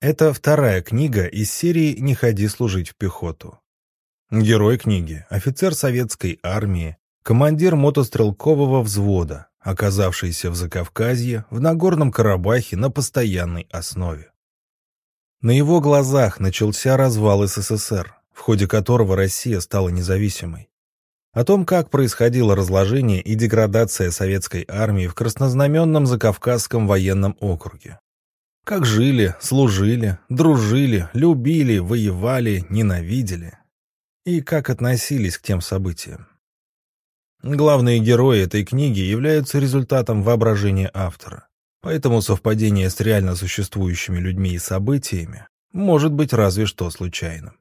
Это вторая книга из серии «Не ходи служить в пехоту». Герой книги – офицер советской армии, командир мотострелкового взвода, оказавшийся в Закавказье, в Нагорном Карабахе на постоянной основе. На его глазах начался развал СССР, в ходе которого Россия стала независимой. О том, как происходило разложение и деградация советской армии в краснознаменном Закавказском военном округе. Как жили, служили, дружили, любили, воевали, ненавидели. И как относились к тем событиям. Главные герои этой книги являются результатом воображения автора. Поэтому совпадение с реально существующими людьми и событиями может быть разве что случайным.